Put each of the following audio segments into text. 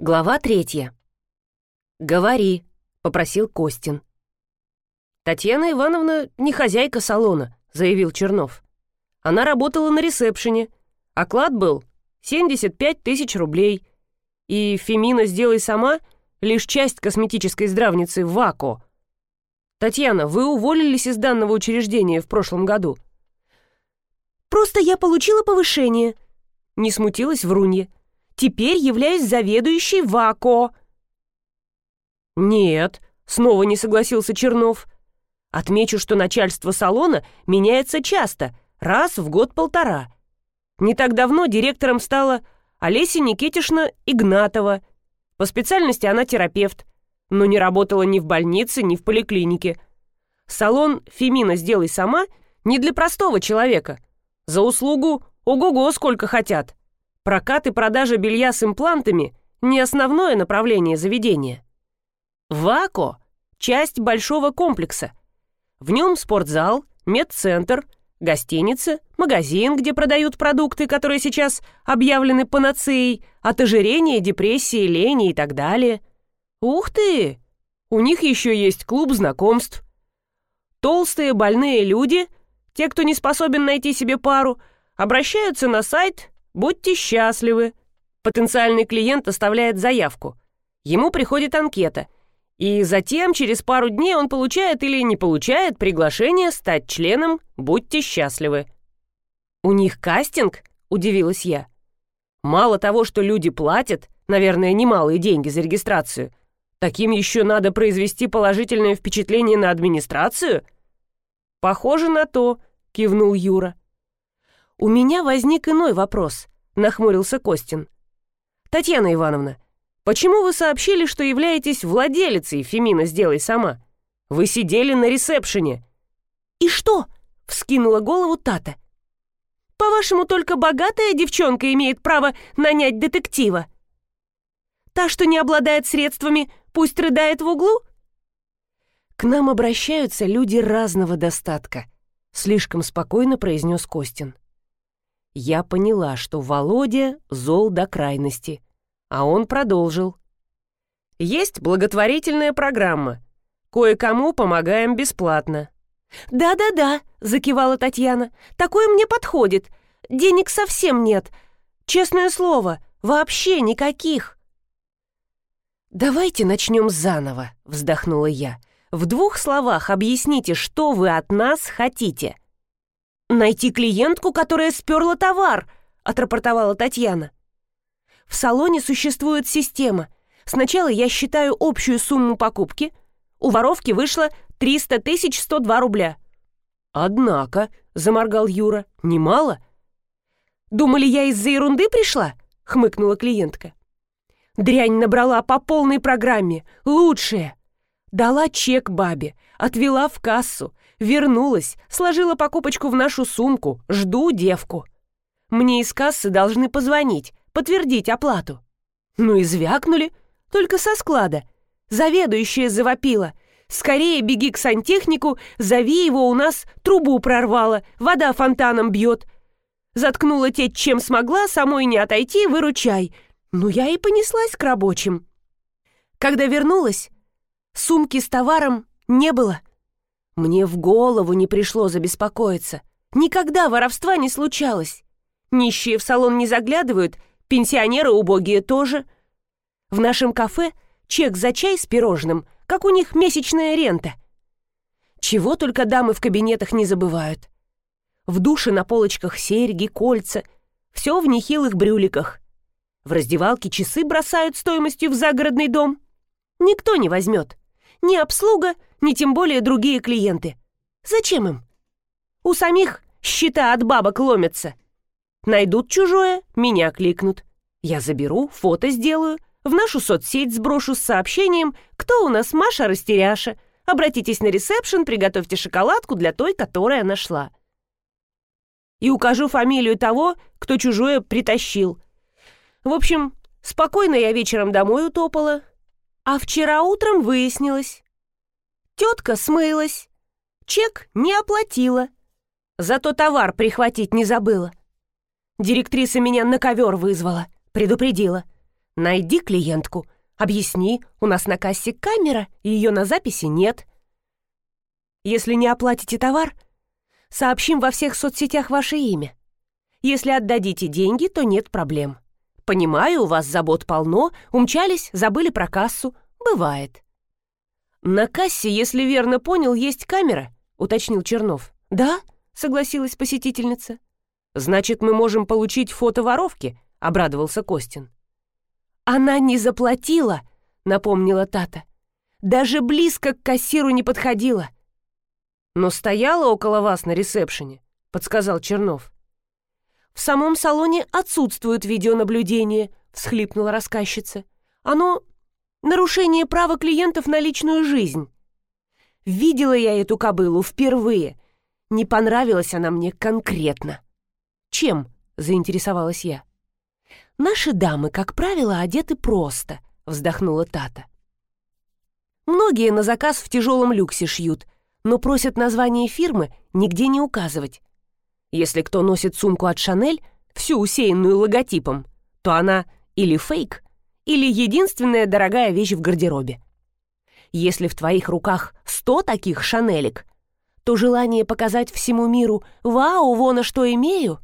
Глава третья. «Говори», — попросил Костин. «Татьяна Ивановна не хозяйка салона», — заявил Чернов. «Она работала на ресепшене. Оклад был 75 тысяч рублей. И Фемина «Сделай сама» — лишь часть косметической здравницы ВАКО. Татьяна, вы уволились из данного учреждения в прошлом году?» «Просто я получила повышение», — не смутилась Врунья. Теперь являюсь заведующей ВАКО». «Нет», — снова не согласился Чернов. «Отмечу, что начальство салона меняется часто, раз в год-полтора. Не так давно директором стала Олеся Никитишна Игнатова. По специальности она терапевт, но не работала ни в больнице, ни в поликлинике. Салон «Фемина, сделай сама» не для простого человека. За услугу ого-го сколько хотят. Прокат и продажа белья с имплантами – не основное направление заведения. ВАКО – часть большого комплекса. В нем спортзал, медцентр, гостиница, магазин, где продают продукты, которые сейчас объявлены панацеей, от ожирения, депрессии, лени и так далее. Ух ты! У них еще есть клуб знакомств. Толстые больные люди, те, кто не способен найти себе пару, обращаются на сайт Будьте счастливы. Потенциальный клиент оставляет заявку. Ему приходит анкета. И затем, через пару дней, он получает или не получает приглашение стать членом «Будьте счастливы». «У них кастинг?» – удивилась я. «Мало того, что люди платят, наверное, немалые деньги за регистрацию, таким еще надо произвести положительное впечатление на администрацию?» «Похоже на то», – кивнул Юра. «У меня возник иной вопрос», — нахмурился Костин. «Татьяна Ивановна, почему вы сообщили, что являетесь владелицей Фемина «Сделай сама»? Вы сидели на ресепшене». «И что?» — вскинула голову Тата. «По-вашему, только богатая девчонка имеет право нанять детектива? Та, что не обладает средствами, пусть рыдает в углу?» «К нам обращаются люди разного достатка», — слишком спокойно произнес Костин. Я поняла, что Володя зол до крайности, а он продолжил. «Есть благотворительная программа. Кое-кому помогаем бесплатно». «Да-да-да», — закивала Татьяна, — «такое мне подходит. Денег совсем нет. Честное слово, вообще никаких». «Давайте начнем заново», — вздохнула я. «В двух словах объясните, что вы от нас хотите». «Найти клиентку, которая сперла товар», — отрапортовала Татьяна. «В салоне существует система. Сначала я считаю общую сумму покупки. У воровки вышло 300 тысяч 102 рубля». «Однако», — заморгал Юра, — «немало». «Думали, я из-за ерунды пришла?» — хмыкнула клиентка. «Дрянь набрала по полной программе. Лучшее. Дала чек бабе, отвела в кассу, вернулась, сложила покупочку в нашу сумку, жду девку. Мне из кассы должны позвонить, подтвердить оплату. Ну и звякнули, только со склада. Заведующая завопила. «Скорее беги к сантехнику, зови его, у нас трубу прорвало, вода фонтаном бьет». Заткнула теть, чем смогла, самой не отойти, выручай. Ну, я и понеслась к рабочим. Когда вернулась, Сумки с товаром не было. Мне в голову не пришло забеспокоиться. Никогда воровства не случалось. Нищие в салон не заглядывают, пенсионеры убогие тоже. В нашем кафе чек за чай с пирожным, как у них месячная рента. Чего только дамы в кабинетах не забывают. В душе на полочках серьги, кольца, все в нехилых брюликах. В раздевалке часы бросают стоимостью в загородный дом. Никто не возьмет. Ни обслуга, ни тем более другие клиенты. Зачем им? У самих счета от бабок ломятся. Найдут чужое, меня кликнут. Я заберу, фото сделаю, в нашу соцсеть сброшу с сообщением «Кто у нас Маша Растеряша?» Обратитесь на ресепшн, приготовьте шоколадку для той, которая нашла. И укажу фамилию того, кто чужое притащил. В общем, спокойно я вечером домой утопала, а вчера утром выяснилось. Тетка смылась. Чек не оплатила. Зато товар прихватить не забыла. Директриса меня на ковер вызвала, предупредила. Найди клиентку, объясни, у нас на кассе камера, ее на записи нет. Если не оплатите товар, сообщим во всех соцсетях ваше имя. Если отдадите деньги, то нет проблем. Понимаю, у вас забот полно, умчались, забыли про кассу. Бывает. На кассе, если верно понял, есть камера, уточнил Чернов. Да, согласилась посетительница. Значит, мы можем получить фото воровки, обрадовался Костин. Она не заплатила, напомнила Тата. Даже близко к кассиру не подходила. Но стояла около вас на ресепшене, подсказал Чернов. В самом салоне отсутствует видеонаблюдение, всхлипнула рассказчица. Оно нарушение права клиентов на личную жизнь. Видела я эту кобылу впервые. Не понравилась она мне конкретно. Чем? заинтересовалась я. Наши дамы, как правило, одеты просто, вздохнула Тата. Многие на заказ в тяжелом люксе шьют, но просят название фирмы нигде не указывать. Если кто носит сумку от Шанель, всю усеянную логотипом, то она или фейк, или единственная дорогая вещь в гардеробе. Если в твоих руках сто таких Шанелек, то желание показать всему миру «Вау, вон, а что имею!»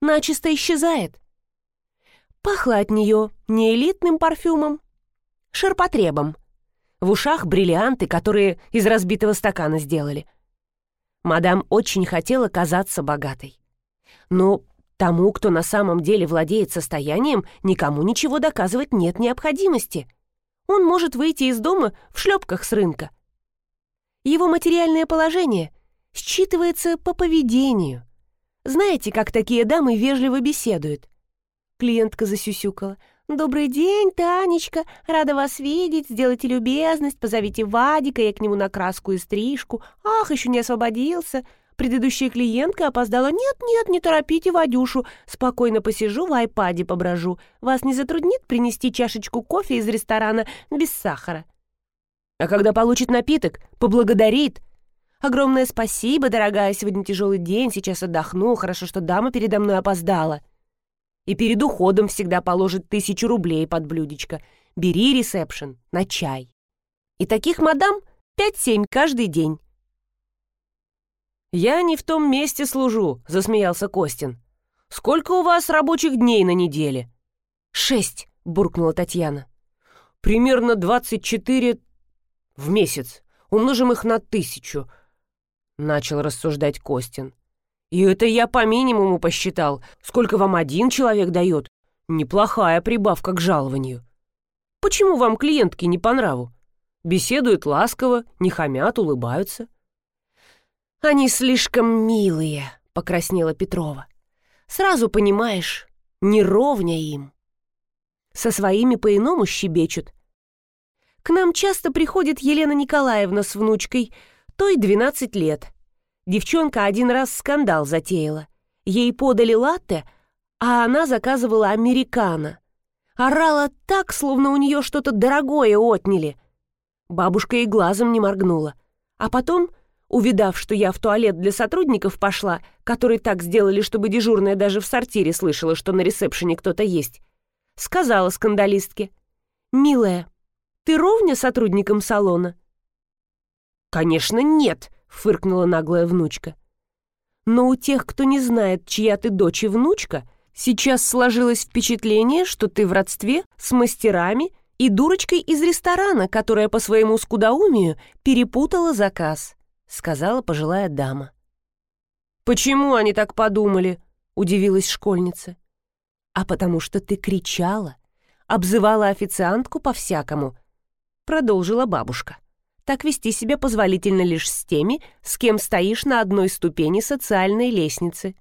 начисто исчезает. Пахло от нее не элитным парфюмом, ширпотребом. В ушах бриллианты, которые из разбитого стакана сделали — Мадам очень хотела казаться богатой. Но тому, кто на самом деле владеет состоянием, никому ничего доказывать нет необходимости. Он может выйти из дома в шлепках с рынка. Его материальное положение считывается по поведению. Знаете, как такие дамы вежливо беседуют? Клиентка засюсюкала. «Добрый день, Танечка! Рада вас видеть. Сделайте любезность, позовите Вадика, я к нему на краску и стрижку. Ах, еще не освободился. Предыдущая клиентка опоздала. Нет-нет, не торопите Вадюшу. Спокойно посижу, в айпаде поброжу. Вас не затруднит принести чашечку кофе из ресторана без сахара?» А когда получит напиток, поблагодарит. «Огромное спасибо, дорогая, сегодня тяжелый день, сейчас отдохну. Хорошо, что дама передо мной опоздала» и перед уходом всегда положит тысячу рублей под блюдечко. Бери ресепшн на чай. И таких мадам пять-семь каждый день. «Я не в том месте служу», — засмеялся Костин. «Сколько у вас рабочих дней на неделе?» «Шесть», — буркнула Татьяна. «Примерно двадцать четыре в месяц. Умножим их на тысячу», — начал рассуждать Костин. И это я по минимуму посчитал. Сколько вам один человек дает? Неплохая прибавка к жалованию. Почему вам клиентки не по нраву? Беседуют ласково, не хамят, улыбаются. «Они слишком милые», — покраснела Петрова. «Сразу понимаешь, не ровня им. Со своими по-иному щебечут. К нам часто приходит Елена Николаевна с внучкой, той 12 лет. Девчонка один раз скандал затеяла. Ей подали латте, а она заказывала американо. Орала так, словно у нее что-то дорогое отняли. Бабушка и глазом не моргнула. А потом, увидав, что я в туалет для сотрудников пошла, которые так сделали, чтобы дежурная даже в сортире слышала, что на ресепшене кто-то есть, сказала скандалистке. «Милая, ты ровня сотрудникам салона?» «Конечно, нет», фыркнула наглая внучка. Но у тех, кто не знает, чья ты дочь и внучка, сейчас сложилось впечатление, что ты в родстве с мастерами и дурочкой из ресторана, которая по своему скудоумию перепутала заказ, сказала пожилая дама. «Почему они так подумали?» — удивилась школьница. «А потому что ты кричала, обзывала официантку по-всякому», — продолжила бабушка. Так вести себя позволительно лишь с теми, с кем стоишь на одной ступени социальной лестницы.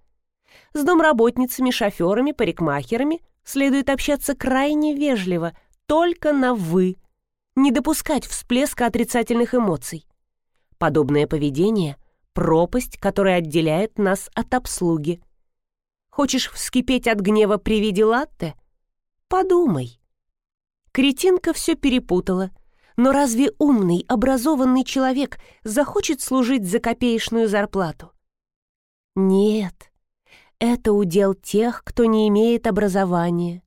С домработницами, шоферами, парикмахерами следует общаться крайне вежливо, только на «вы», не допускать всплеска отрицательных эмоций. Подобное поведение — пропасть, которая отделяет нас от обслуги. Хочешь вскипеть от гнева при виде латте? Подумай. Кретинка все перепутала. Но разве умный, образованный человек захочет служить за копеечную зарплату? Нет, это удел тех, кто не имеет образования.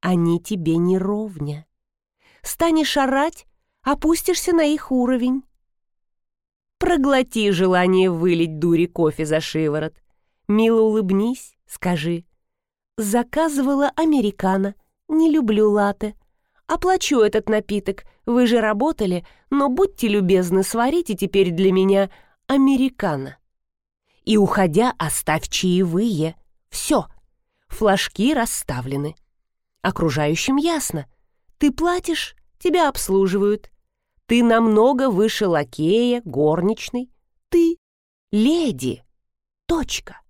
они тебе не ровня. Станешь орать, опустишься на их уровень. Проглоти желание вылить дури кофе за шиворот. Мило улыбнись, скажи. Заказывала американо, не люблю латте. Оплачу этот напиток, вы же работали, но будьте любезны, сварите теперь для меня американо. И, уходя, оставь чаевые. Все, флажки расставлены. Окружающим ясно. Ты платишь, тебя обслуживают. Ты намного выше лакея, горничной. Ты леди. Точка.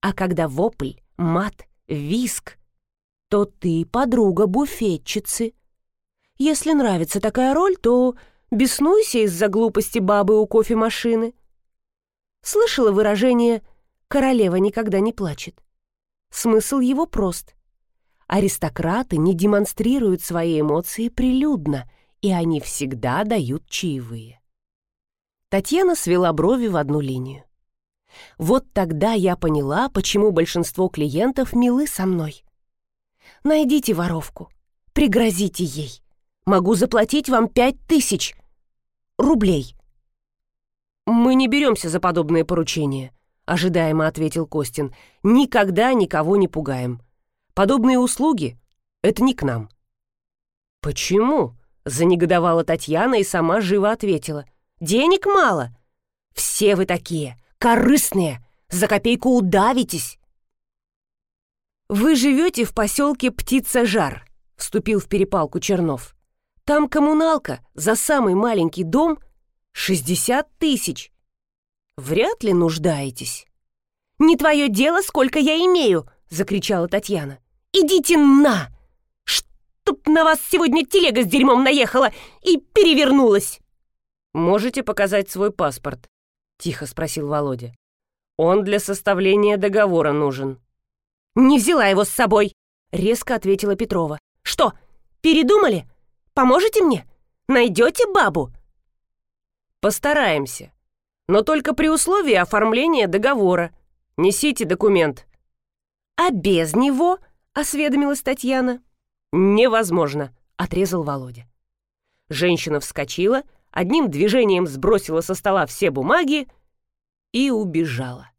А когда вопль, мат, виск, то ты подруга буфетчицы. Если нравится такая роль, то беснуйся из-за глупости бабы у кофемашины. Слышала выражение «королева никогда не плачет». Смысл его прост. Аристократы не демонстрируют свои эмоции прилюдно, и они всегда дают чаевые. Татьяна свела брови в одну линию. Вот тогда я поняла, почему большинство клиентов милы со мной. Найдите воровку, пригрозите ей. Могу заплатить вам пять тысяч рублей. «Мы не беремся за подобные поручения», — ожидаемо ответил Костин. «Никогда никого не пугаем. Подобные услуги — это не к нам». «Почему?» — занегодовала Татьяна и сама живо ответила. «Денег мало. Все вы такие, корыстные, за копейку удавитесь». «Вы живете в поселке Птица-Жар», — вступил в перепалку Чернов. «Там коммуналка за самый маленький дом — Шестьдесят тысяч! Вряд ли нуждаетесь. «Не твое дело, сколько я имею!» — закричала Татьяна. «Идите на! Чтоб на вас сегодня телега с дерьмом наехала и перевернулась!» «Можете показать свой паспорт?» — тихо спросил Володя. «Он для составления договора нужен». «Не взяла его с собой!» — резко ответила Петрова. «Что, передумали? Поможете мне? Найдете бабу?» Постараемся. Но только при условии оформления договора. Несите документ. А без него, осведомилась Татьяна. Невозможно, отрезал Володя. Женщина вскочила, одним движением сбросила со стола все бумаги и убежала.